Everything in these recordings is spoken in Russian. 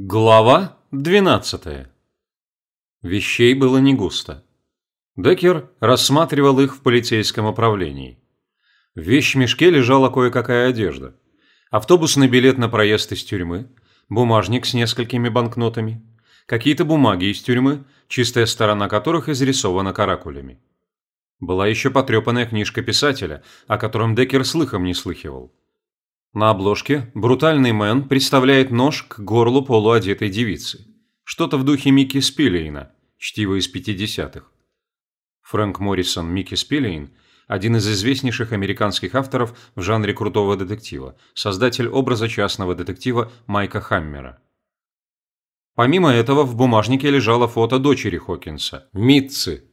Глава 12. Вещей было не густо. Деккер рассматривал их в полицейском управлении. В вещмешке лежала кое-какая одежда. Автобусный билет на проезд из тюрьмы, бумажник с несколькими банкнотами, какие-то бумаги из тюрьмы, чистая сторона которых изрисована каракулями. Была еще потрепанная книжка писателя, о котором Деккер слыхом не слыхивал. На обложке брутальный мэн представляет нож к горлу полуодетой девицы. Что-то в духе Микки Спиллейна, чтиво из 50-х. Фрэнк Моррисон Микки Спиллейн – один из известнейших американских авторов в жанре крутого детектива, создатель образа частного детектива Майка Хаммера. Помимо этого, в бумажнике лежало фото дочери Хокинса – Митцы.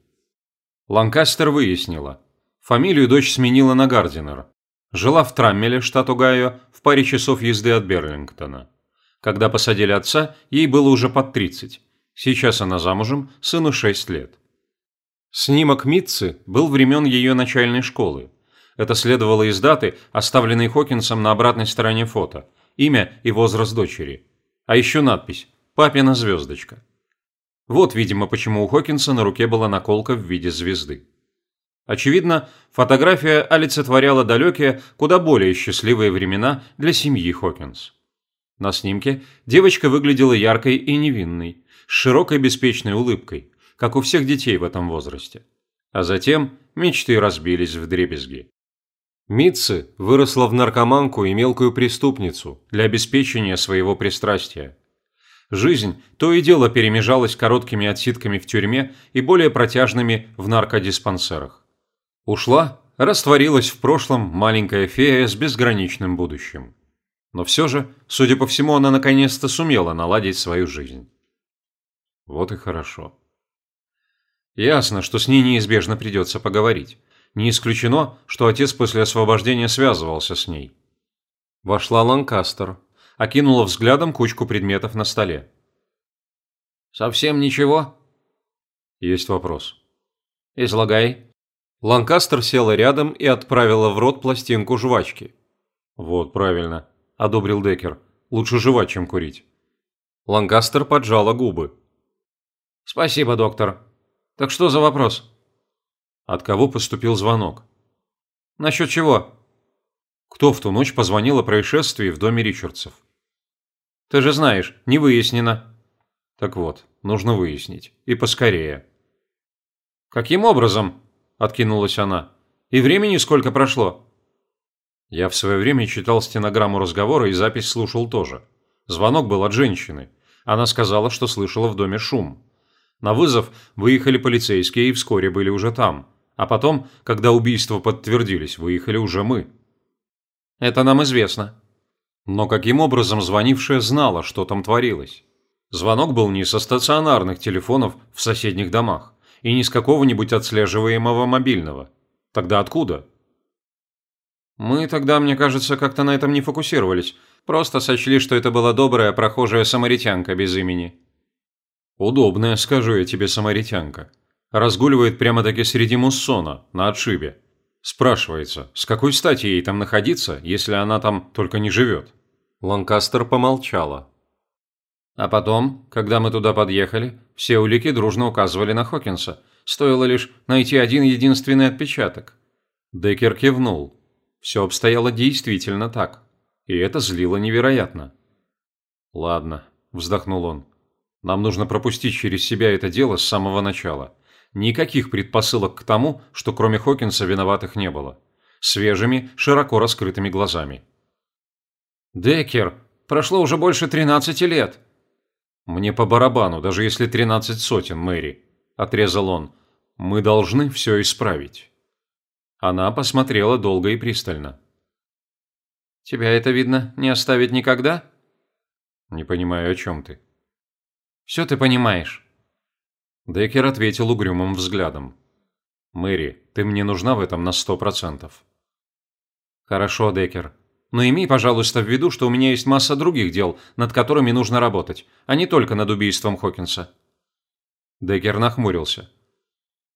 Ланкастер выяснила. Фамилию дочь сменила на Гардинер, Жила в Траммеле, штат Огайо, в паре часов езды от Берлингтона. Когда посадили отца, ей было уже под 30. Сейчас она замужем, сыну 6 лет. Снимок Митцы был времен ее начальной школы. Это следовало из даты, оставленной Хокинсом на обратной стороне фото, имя и возраст дочери. А еще надпись «Папина звездочка». Вот, видимо, почему у Хокинса на руке была наколка в виде звезды. Очевидно, фотография олицетворяла далекие, куда более счастливые времена для семьи Хокинс. На снимке девочка выглядела яркой и невинной, с широкой беспечной улыбкой, как у всех детей в этом возрасте. А затем мечты разбились в дребезги. Митцы выросла в наркоманку и мелкую преступницу для обеспечения своего пристрастия. Жизнь то и дело перемежалась короткими отсидками в тюрьме и более протяжными в наркодиспансерах. Ушла, растворилась в прошлом маленькая фея с безграничным будущим. Но все же, судя по всему, она наконец-то сумела наладить свою жизнь. Вот и хорошо. Ясно, что с ней неизбежно придется поговорить. Не исключено, что отец после освобождения связывался с ней. Вошла Ланкастер, окинула взглядом кучку предметов на столе. «Совсем ничего?» «Есть вопрос». «Излагай». Ланкастер села рядом и отправила в рот пластинку жвачки. «Вот, правильно», – одобрил Деккер. «Лучше жевать, чем курить». Ланкастер поджала губы. «Спасибо, доктор. Так что за вопрос?» От кого поступил звонок? «Насчет чего?» Кто в ту ночь позвонил о происшествии в доме Ричардсов? «Ты же знаешь, не выяснено». «Так вот, нужно выяснить. И поскорее». «Каким образом?» – откинулась она. «И времени сколько прошло?» Я в свое время читал стенограмму разговора и запись слушал тоже. Звонок был от женщины. Она сказала, что слышала в доме шум. На вызов выехали полицейские и вскоре были уже там. А потом, когда убийства подтвердились, выехали уже мы. Это нам известно. Но каким образом звонившая знала, что там творилось? Звонок был не со стационарных телефонов в соседних домах и не с какого-нибудь отслеживаемого мобильного. Тогда откуда? Мы тогда, мне кажется, как-то на этом не фокусировались. Просто сочли, что это была добрая прохожая самаритянка без имени. Удобная, скажу я тебе, самаритянка. Разгуливает прямо-таки среди муссона, на отшибе. Спрашивается, с какой стати ей там находиться, если она там только не живет? Ланкастер помолчала. А потом, когда мы туда подъехали, все улики дружно указывали на Хокинса. Стоило лишь найти один единственный отпечаток. Деккер кивнул. Все обстояло действительно так. И это злило невероятно. «Ладно», – вздохнул он. «Нам нужно пропустить через себя это дело с самого начала. Никаких предпосылок к тому, что кроме Хокинса виноватых не было. Свежими, широко раскрытыми глазами». «Деккер, прошло уже больше тринадцати лет», «Мне по барабану, даже если тринадцать сотен, Мэри», – отрезал он. «Мы должны все исправить». Она посмотрела долго и пристально. «Тебя это, видно, не оставить никогда?» «Не понимаю, о чем ты». «Все ты понимаешь». Деккер ответил угрюмым взглядом. «Мэри, ты мне нужна в этом на сто процентов». «Хорошо, Деккер. Но имей, пожалуйста, в виду, что у меня есть масса других дел, над которыми нужно работать, а не только над убийством Хокинса». Деккер нахмурился.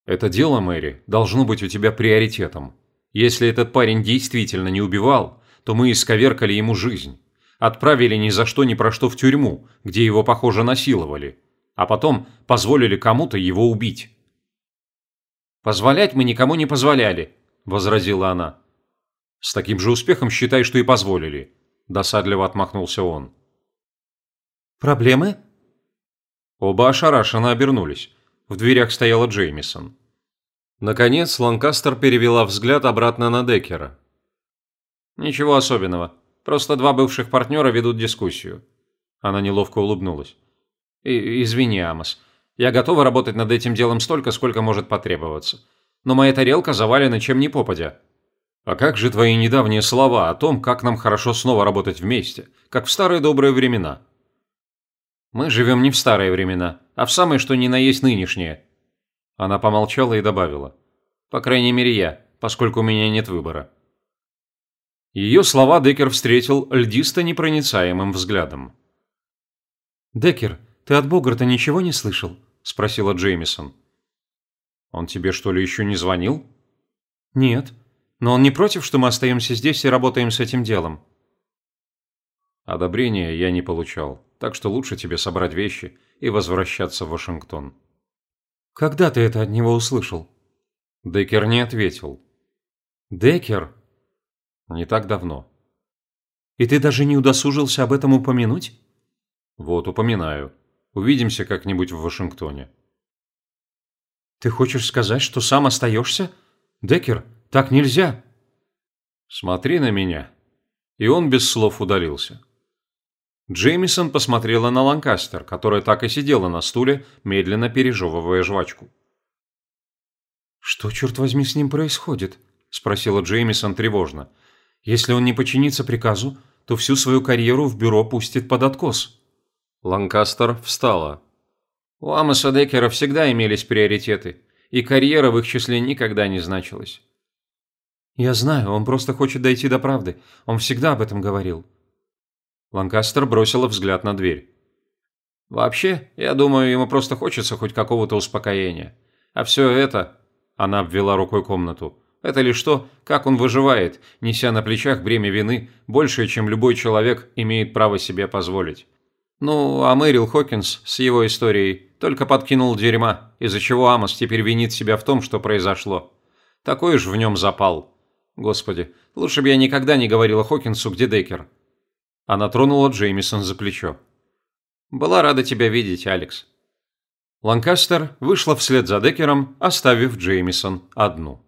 «Это дело, Мэри, должно быть у тебя приоритетом. Если этот парень действительно не убивал, то мы исковеркали ему жизнь. Отправили ни за что ни про что в тюрьму, где его, похоже, насиловали. А потом позволили кому-то его убить. «Позволять мы никому не позволяли», – возразила она. «С таким же успехом считай, что и позволили», – досадливо отмахнулся он. «Проблемы?» Оба ошарашенно обернулись. В дверях стояла Джеймисон. Наконец, Ланкастер перевела взгляд обратно на Деккера. «Ничего особенного. Просто два бывших партнера ведут дискуссию». Она неловко улыбнулась. И, «Извини, Амос. Я готова работать над этим делом столько, сколько может потребоваться. Но моя тарелка завалена чем ни попадя». «А как же твои недавние слова о том, как нам хорошо снова работать вместе, как в старые добрые времена?» «Мы живем не в старые времена, а в самые что ни на есть нынешние», она помолчала и добавила. «По крайней мере я, поскольку у меня нет выбора». Ее слова Деккер встретил льдисто-непроницаемым взглядом. «Деккер, ты от Богарта ничего не слышал?» – спросила Джеймисон. «Он тебе что ли еще не звонил?» «Нет. Но он не против, что мы остаемся здесь и работаем с этим делом?» «Одобрения я не получал, так что лучше тебе собрать вещи и возвращаться в Вашингтон». Когда ты это от него услышал? Деккер не ответил. Деккер? Не так давно. И ты даже не удосужился об этом упомянуть? Вот, упоминаю. Увидимся как-нибудь в Вашингтоне. Ты хочешь сказать, что сам остаешься? Деккер, так нельзя. Смотри на меня. И он без слов удалился. Джеймисон посмотрела на Ланкастер, которая так и сидела на стуле, медленно пережевывая жвачку. «Что, черт возьми, с ним происходит?» – спросила Джеймисон тревожно. «Если он не подчинится приказу, то всю свою карьеру в бюро пустит под откос». Ланкастер встала. «У Амоса Деккера всегда имелись приоритеты, и карьера в их числе никогда не значилась». «Я знаю, он просто хочет дойти до правды. Он всегда об этом говорил». Ланкастер бросила взгляд на дверь. «Вообще, я думаю, ему просто хочется хоть какого-то успокоения. А все это...» Она обвела рукой комнату. «Это лишь то, как он выживает, неся на плечах бремя вины, большее, чем любой человек имеет право себе позволить. Ну, а Мэрил Хокинс с его историей только подкинул дерьма, из-за чего Амос теперь винит себя в том, что произошло. Такой уж в нем запал. Господи, лучше бы я никогда не говорила Хокинсу, где Деккер. Она тронула Джеймисон за плечо. «Была рада тебя видеть, Алекс». Ланкастер вышла вслед за Деккером, оставив Джеймисон одну.